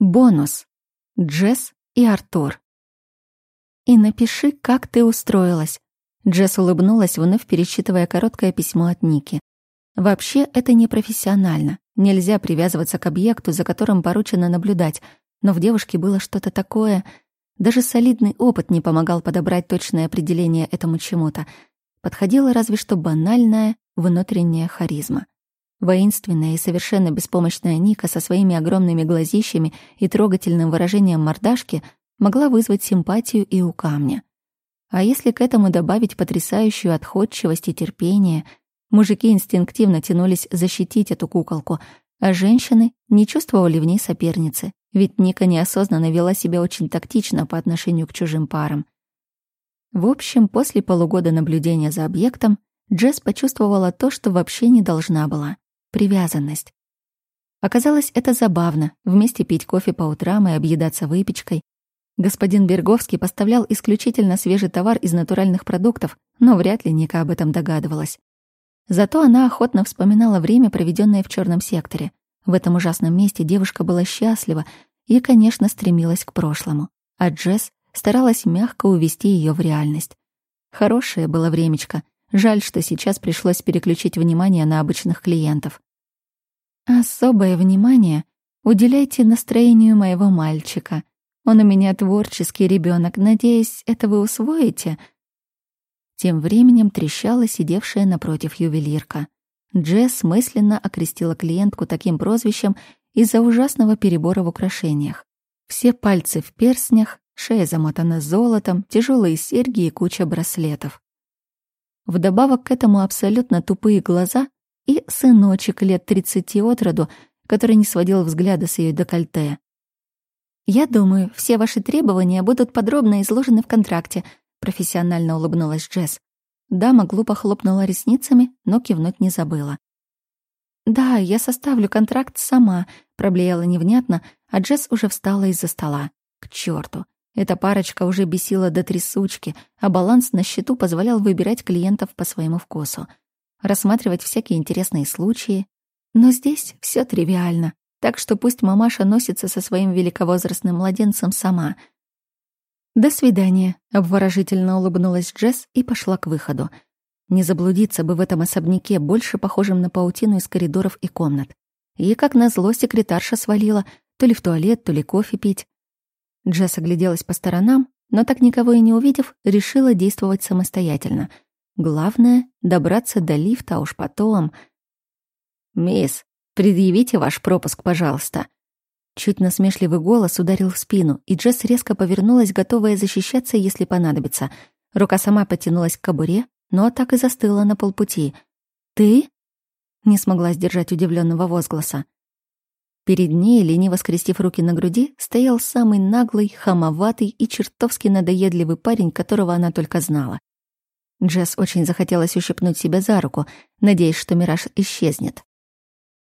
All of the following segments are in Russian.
Бонус. Джесс и Артур. И напиши, как ты устроилась. Джесс улыбнулась, вновь пересчитывая короткое письмо от Ники. Вообще, это непрофессионально. Нельзя привязываться к объекту, за которым поручено наблюдать. Но в девушке было что-то такое. Даже солидный опыт не помогал подобрать точное определение этому чему-то. Подходила разве что банальная внутренняя харизма. Воинственная и совершенно беспомощная Ника со своими огромными глазищами и трогательным выражением мордашки могла вызвать симпатию и у камня. А если к этому добавить потрясающую отходчивость и терпение, мужики инстинктивно тянулись защитить эту куколку, а женщины не чувствовали в ней соперницы, ведь Ника неосознанно вела себя очень тактично по отношению к чужим парам. В общем, после полугода наблюдения за объектом Джесс почувствовала то, что вообще не должна была привязанность. Оказалось, это забавно — вместе пить кофе по утрам и объедаться выпечкой. Господин Берговский поставлял исключительно свежий товар из натуральных продуктов, но вряд ли Ника об этом догадывалась. Зато она охотно вспоминала время, проведенное в черном секторе. В этом ужасном месте девушка была счастлива и, конечно, стремилась к прошлому. А Джесс старалась мягко увести ее в реальность. Хорошее было времечко, Жаль, что сейчас пришлось переключить внимание на обычных клиентов. Особое внимание уделяйте настроению моего мальчика. Он у меня творческий ребенок. Надеюсь, это вы усвоите. Тем временем трещала сидевшая напротив ювелирка. Джесс мысленно окрестила клиентку таким прозвищем из-за ужасного перебора в украшениях. Все пальцы в перстнях, шея замотана золотом, тяжелые серьги и куча браслетов. Вдобавок к этому абсолютно тупые глаза и сыночек лет тридцати от роду, который не сводил взгляда с ее декольте. «Я думаю, все ваши требования будут подробно изложены в контракте», профессионально улыбнулась Джесс. Дама глупо хлопнула ресницами, но кивнуть не забыла. «Да, я составлю контракт сама», — проблеяла невнятно, а Джесс уже встала из-за стола. «К черту! Эта парочка уже бесила до трясучки, а баланс на счету позволял выбирать клиентов по своему вкусу, рассматривать всякие интересные случаи. Но здесь все тривиально, так что пусть мамаша носится со своим великовозрастным младенцем сама. «До свидания», — обворожительно улыбнулась Джесс и пошла к выходу. Не заблудиться бы в этом особняке, больше похожем на паутину из коридоров и комнат. И, как назло, секретарша свалила, то ли в туалет, то ли кофе пить. Джесс огляделась по сторонам, но так никого и не увидев, решила действовать самостоятельно. Главное — добраться до лифта, а уж потом... «Мисс, предъявите ваш пропуск, пожалуйста». Чуть насмешливый голос ударил в спину, и Джесс резко повернулась, готовая защищаться, если понадобится. Рука сама потянулась к кобуре, но так и застыла на полпути. «Ты?» — не смогла сдержать удивленного возгласа. Перед ней, лениво скрестив руки на груди, стоял самый наглый, хамоватый и чертовски надоедливый парень, которого она только знала. Джесс очень захотелось ущипнуть себя за руку, надеясь, что мираж исчезнет.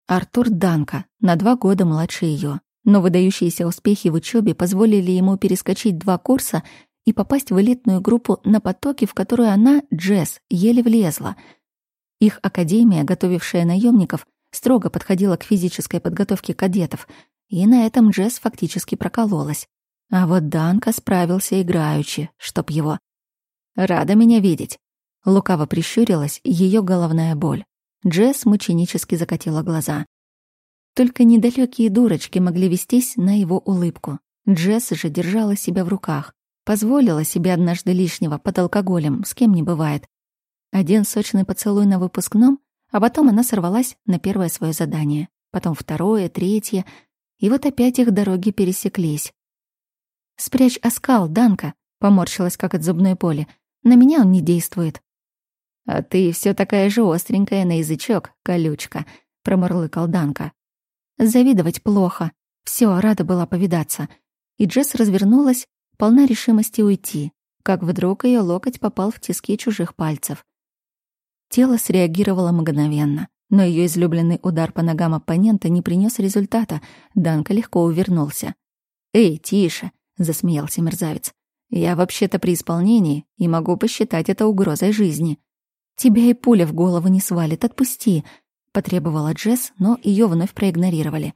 Артур Данка, на два года младше ее, но выдающиеся успехи в учебе позволили ему перескочить два курса и попасть в элитную группу на потоке, в которую она, Джесс, еле влезла. Их академия, готовившая наемников, строго подходила к физической подготовке кадетов, и на этом Джесс фактически прокололась. А вот Данка справился играючи, чтоб его. «Рада меня видеть». Лукаво прищурилась ее головная боль. Джесс мученически закатила глаза. Только недалекие дурочки могли вестись на его улыбку. Джесс же держала себя в руках. Позволила себе однажды лишнего под алкоголем, с кем не бывает. Один сочный поцелуй на выпускном, а потом она сорвалась на первое свое задание, потом второе, третье, и вот опять их дороги пересеклись. «Спрячь оскал, Данка», — поморщилась, как от зубной боли. «На меня он не действует». «А ты все такая же остренькая на язычок, колючка», — промурлыкал Данка. «Завидовать плохо. Все, рада была повидаться». И Джесс развернулась, полна решимости уйти, как вдруг ее локоть попал в тиски чужих пальцев. Тело среагировало мгновенно, но ее излюбленный удар по ногам оппонента не принес результата. Данка легко увернулся. «Эй, тише!» — засмеялся мерзавец. «Я вообще-то при исполнении и могу посчитать это угрозой жизни». «Тебя и пуля в голову не свалит, отпусти!» — потребовала Джесс, но ее вновь проигнорировали.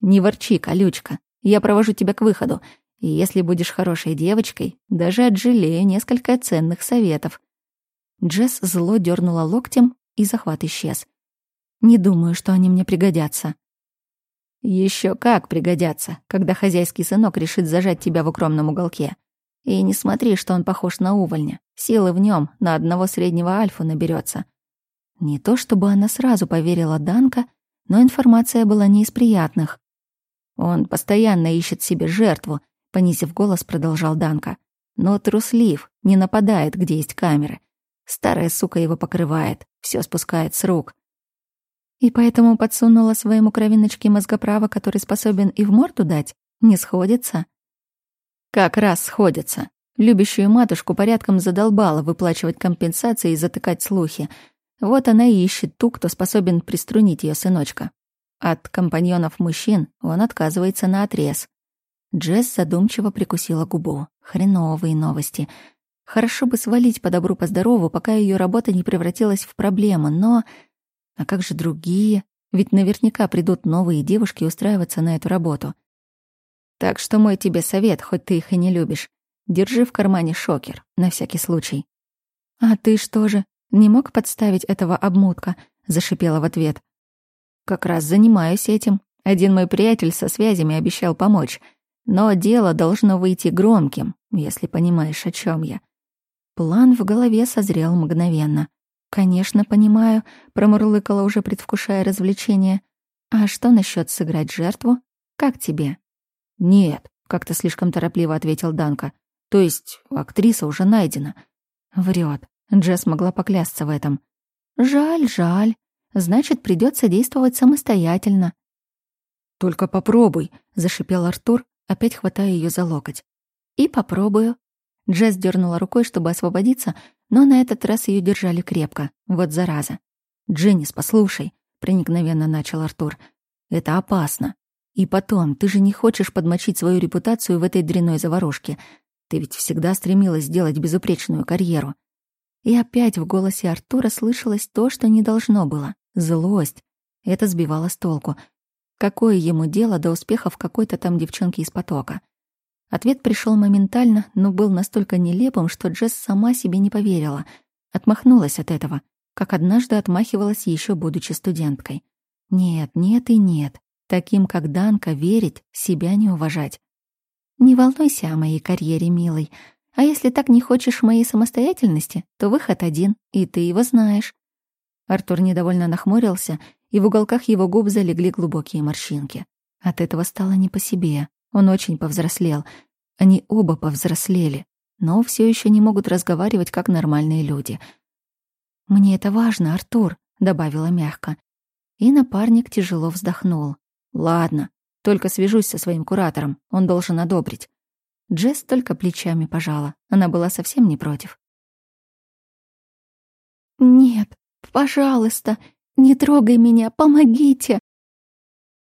«Не ворчи, колючка. Я провожу тебя к выходу. И если будешь хорошей девочкой, даже отжалею несколько ценных советов». Джесс зло дернула локтем, и захват исчез. «Не думаю, что они мне пригодятся». Еще как пригодятся, когда хозяйский сынок решит зажать тебя в укромном уголке. И не смотри, что он похож на увольня. Силы в нем на одного среднего альфа наберется. Не то чтобы она сразу поверила Данка, но информация была не из приятных. Он постоянно ищет себе жертву, понизив голос, продолжал Данка. Но труслив, не нападает, где есть камеры. Старая сука его покрывает, все спускает с рук. И поэтому подсунула своему кровиночке мозгоправа, который способен и в морду дать, не сходится. Как раз сходится. Любящую матушку порядком задолбала выплачивать компенсации и затыкать слухи. Вот она и ищет ту, кто способен приструнить ее сыночка. От компаньонов мужчин он отказывается на отрез. Джесс задумчиво прикусила губу. Хреновые новости. Хорошо бы свалить по добру по здорову, пока ее работа не превратилась в проблему, но... А как же другие? Ведь наверняка придут новые девушки устраиваться на эту работу. Так что мой тебе совет, хоть ты их и не любишь. Держи в кармане шокер, на всякий случай. «А ты что же, не мог подставить этого обмутка?» — зашипела в ответ. «Как раз занимаюсь этим. Один мой приятель со связями обещал помочь. Но дело должно выйти громким, если понимаешь, о чем я». План в голове созрел мгновенно. «Конечно, понимаю», — промурлыкала уже, предвкушая развлечение. «А что насчет сыграть жертву? Как тебе?» «Нет», — как-то слишком торопливо ответил Данка. «То есть актриса уже найдена». Врет. Джесс могла поклясться в этом. «Жаль, жаль. Значит, придется действовать самостоятельно». «Только попробуй», — зашипел Артур, опять хватая ее за локоть. «И попробую». Джесс дернула рукой, чтобы освободиться, но на этот раз ее держали крепко. Вот зараза. «Дженнис, послушай», — проникновенно начал Артур. «Это опасно. И потом, ты же не хочешь подмочить свою репутацию в этой дрянной заварушке. Ты ведь всегда стремилась сделать безупречную карьеру. И опять в голосе Артура слышалось то, что не должно было. Злость. Это сбивало с толку. Какое ему дело до успехов какой-то там девчонки из потока? Ответ пришел моментально, но был настолько нелепым, что Джесс сама себе не поверила. Отмахнулась от этого, как однажды отмахивалась еще будучи студенткой. Нет, нет и нет. Таким, как Данка, верить, себя не уважать. Не волнуйся о моей карьере, милый. А если так не хочешь моей самостоятельности, то выход один, и ты его знаешь. Артур недовольно нахмурился, и в уголках его губ залегли глубокие морщинки. От этого стало не по себе. Он очень повзрослел. Они оба повзрослели, но все еще не могут разговаривать как нормальные люди. «Мне это важно, Артур», — добавила мягко. И напарник тяжело вздохнул. Ладно, только свяжусь со своим куратором, он должен одобрить. Джесс только плечами пожала, она была совсем не против. «Нет, пожалуйста, не трогай меня, помогите!»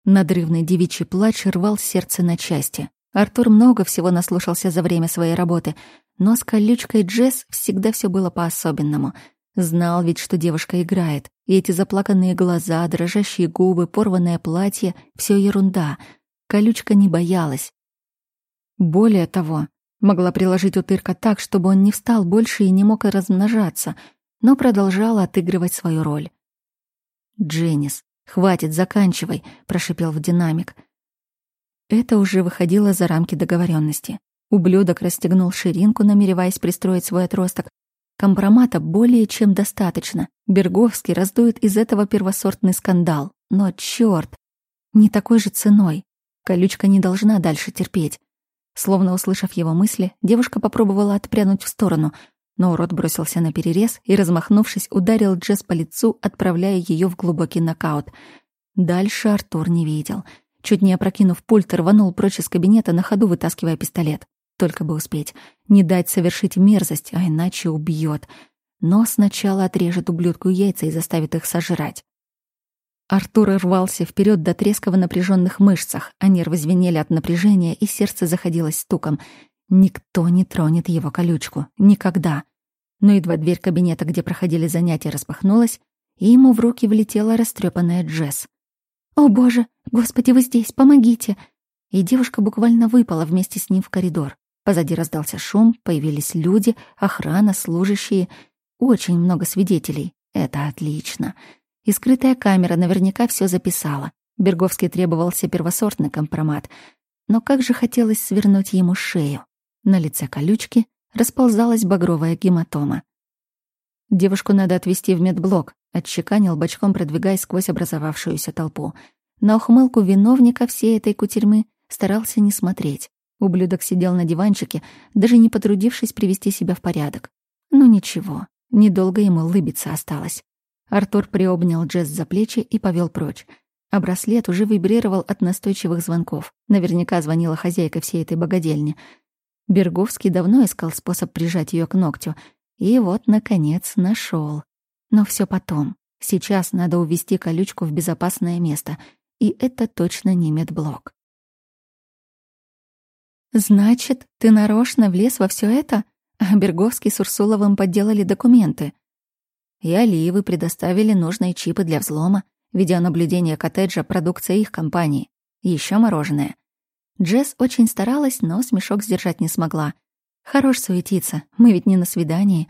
Надрывный девичий плач рвал сердце на части. Артур много всего наслушался за время своей работы, но с колючкой Джесс всегда все было по-особенному — Знал ведь, что девушка играет, и эти заплаканные глаза, дрожащие губы, порванное платье — все ерунда. Колючка не боялась. Более того, могла приложить утырка так, чтобы он не встал больше и не мог размножаться, но продолжала отыгрывать свою роль. «Дженнис, хватит, заканчивай», — прошипел в динамик. Это уже выходило за рамки договоренности. Ублюдок расстегнул ширинку, намереваясь пристроить свой отросток, Компромата более чем достаточно. Берговский раздует из этого первосортный скандал. Но чёрт, не такой же ценой. Колючка не должна дальше терпеть. Словно услышав его мысли, девушка попробовала отпрянуть в сторону, но урод бросился на перерез и, размахнувшись, ударил Джесс по лицу, отправляя ее в глубокий нокаут. Дальше Артур не видел. Чуть не опрокинув пульт, рванул прочь из кабинета, на ходу вытаскивая пистолет. Только бы успеть. Не дать совершить мерзость, а иначе убьет. Но сначала отрежет ублюдку яйца и заставит их сожрать. Артур рвался вперед до треска в напряженных мышцах, а нервы звенели от напряжения, и сердце заходилось стуком. Никто не тронет его колючку. Никогда. Но едва дверь кабинета, где проходили занятия, распахнулась, и ему в руки влетела растрепанная Джесс. «О, боже! Господи, вы здесь! Помогите!» и девушка буквально выпала вместе с ним в коридор. Позади раздался шум, появились люди, охрана, служащие. Очень много свидетелей. Это отлично. И скрытая камера наверняка все записала. Берговский требовался первосортный компромат. Но как же хотелось свернуть ему шею. На лице колючки расползалась багровая гематома. «Девушку надо отвезти в медблок», — отчеканил бочком, продвигаясь сквозь образовавшуюся толпу. На ухмылку виновника всей этой кутерьмы старался не смотреть. Ублюдок сидел на диванчике, даже не потрудившись привести себя в порядок. Ну ничего, недолго ему улыбиться осталось. Артур приобнял Джесс за плечи и повел прочь. А браслет уже вибрировал от настойчивых звонков. Наверняка звонила хозяйка всей этой богадельни. Берговский давно искал способ прижать ее к ногтю. И вот, наконец, нашел. Но все потом. Сейчас надо увести колючку в безопасное место. И это точно не медблок. «Значит, ты нарочно влез во все это?» А Берговский с Урсуловым подделали документы. И Алиевы предоставили нужные чипы для взлома, видеонаблюдение коттеджа — продукция их компании. Еще мороженое. Джесс очень старалась, но смешок сдержать не смогла. Хорош суетиться, мы ведь не на свидании.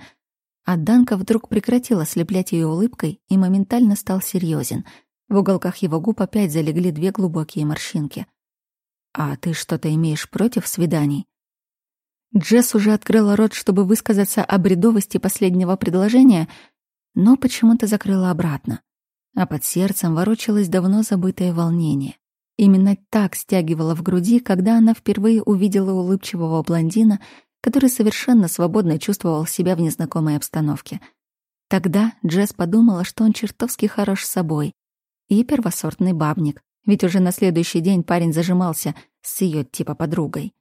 А Данка вдруг прекратила слеплять ее улыбкой и моментально стал серьезен. В уголках его губ опять залегли две глубокие морщинки. «А ты что-то имеешь против свиданий?» Джесс уже открыла рот, чтобы высказаться о бредовости последнего предложения, но почему-то закрыла обратно. А под сердцем ворочалось давно забытое волнение. Именно так стягивало в груди, когда она впервые увидела улыбчивого блондина, который совершенно свободно чувствовал себя в незнакомой обстановке. Тогда Джесс подумала, что он чертовски хорош собой и первосортный бабник, ведь уже на следующий день парень зажимался с ее типа подругой.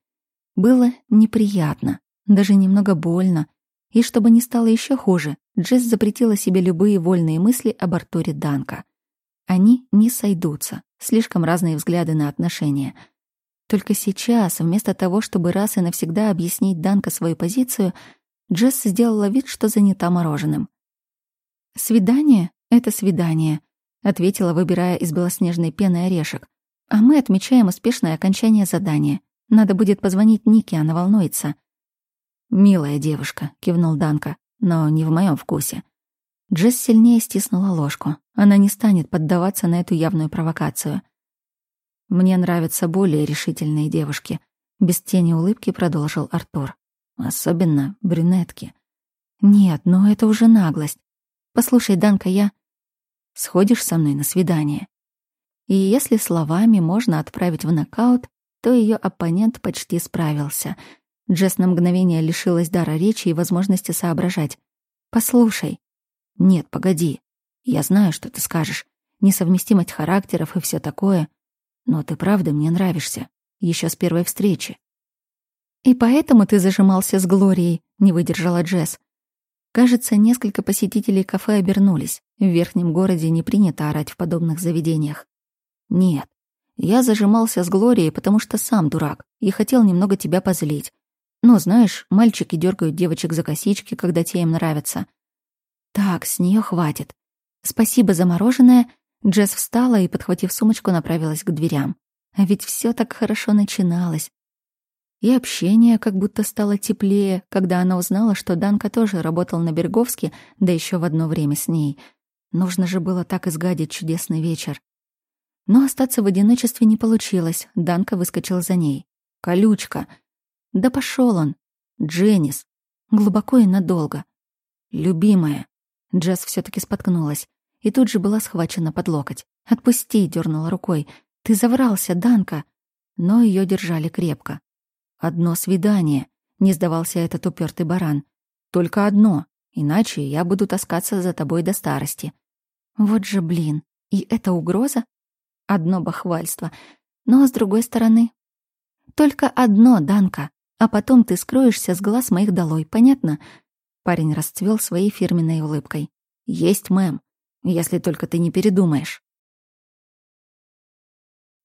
Было неприятно, даже немного больно, и чтобы не стало еще хуже, Джесс запретила себе любые вольные мысли об Артуре Данка. Они не сойдутся, слишком разные взгляды на отношения. Только сейчас, вместо того, чтобы раз и навсегда объяснить Данка свою позицию, Джесс сделала вид, что занята мороженым. «Свидание — это свидание», ответила, выбирая из белоснежной пены орешек. А мы отмечаем успешное окончание задания. Надо будет позвонить Нике, она волнуется. Милая девушка, кивнул Данка, но не в моем вкусе. Джесс сильнее стиснула ложку. Она не станет поддаваться на эту явную провокацию. Мне нравятся более решительные девушки, без тени улыбки продолжил Артур. Особенно брюнетки. Нет, но это уже наглость. Послушай, Данка, я Сходишь со мной на свидание?» И если словами можно отправить в нокаут, то ее оппонент почти справился. Джесс на мгновение лишилась дара речи и возможности соображать. «Послушай». «Нет, погоди. Я знаю, что ты скажешь. Несовместимость характеров и все такое. Но ты правда мне нравишься. Еще с первой встречи». «И поэтому ты зажимался с Глорией», — не выдержала Джесс. Кажется, несколько посетителей кафе обернулись. В верхнем городе не принято орать в подобных заведениях. Нет, я зажимался с Глорией, потому что сам дурак и хотел немного тебя позлить. Но, знаешь, мальчики дергают девочек за косички, когда те им нравятся. Так, с нее хватит. Спасибо за мороженое. Джесс встала и, подхватив сумочку, направилась к дверям. А ведь все так хорошо начиналось. И общение как будто стало теплее, когда она узнала, что Данка тоже работал на Берговске, да еще в одно время с ней. Нужно же было так изгадить чудесный вечер. Но остаться в одиночестве не получилось. Данка выскочил за ней. «Колючка!» «Да пошел он!» «Дженнис!» Глубоко и надолго. «Любимая!» Джесс все таки споткнулась и тут же была схвачена под локоть. «Отпусти!» — дернула рукой. «Ты заврался, Данка!» Но ее держали крепко. Одно свидание, не сдавался этот упертый баран. Только одно, иначе я буду таскаться за тобой до старости. Вот же блин, и это угроза? Одно бахвальство. Но с другой стороны... Только одно, Данка, а потом ты скроешься с глаз моих долой, понятно? Парень расцвел своей фирменной улыбкой. Есть, мэм, если только ты не передумаешь.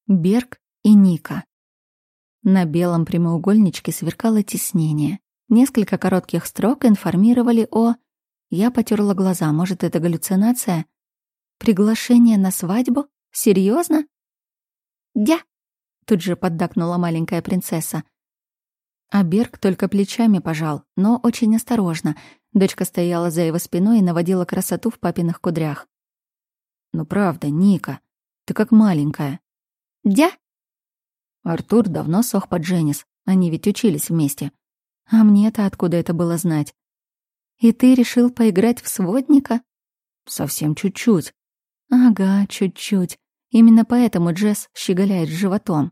Берг и Ника. На белом прямоугольничке сверкало тиснение. Несколько коротких строк информировали о... Я потерла глаза, может, это галлюцинация? Приглашение на свадьбу? Серьезно? Дя! тут же поддакнула маленькая принцесса. А Берг только плечами пожал, но очень осторожно. Дочка стояла за его спиной и наводила красоту в папиных кудрях. «Ну правда, Ника, ты как маленькая». «Дя?» Артур давно сох под Дженнис, они ведь учились вместе. А мне-то откуда это было знать? «И ты решил поиграть в сводника?» «Совсем чуть-чуть». «Ага, чуть-чуть. Именно поэтому Джесс щеголяет животом».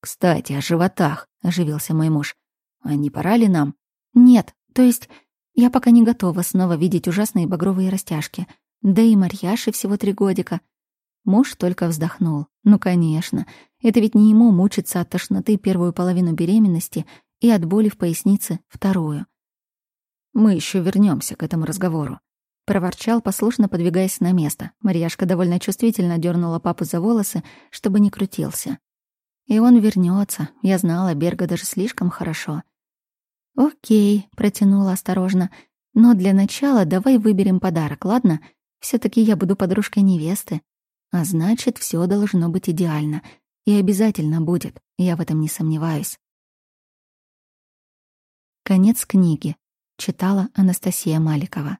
«Кстати, о животах», — оживился мой муж. «А не пора ли нам?» «Нет, то есть я пока не готова снова видеть ужасные багровые растяжки. Да и Марьяше всего три годика». Муж только вздохнул. «Ну, конечно. Это ведь не ему мучиться от тошноты первую половину беременности и от боли в пояснице вторую». «Мы еще вернемся к этому разговору», — проворчал, послушно подвигаясь на место. Марьяшка довольно чувствительно дернула папу за волосы, чтобы не крутился. И он вернется. Я знала Берга даже слишком хорошо. «Окей», — протянула осторожно. «Но для начала давай выберем подарок, ладно? все таки я буду подружкой невесты. А значит, все должно быть идеально. И обязательно будет, я в этом не сомневаюсь». Конец книги. Читала Анастасия Маликова.